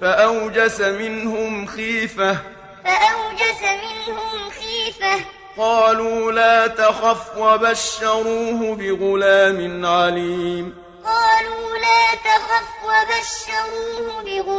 فأوجس منهم خيفة. فأوجس منهم خيفة. قالوا لا تخف وبشروه بغلام عليم. قالوا لا تخف وبشروه بغلام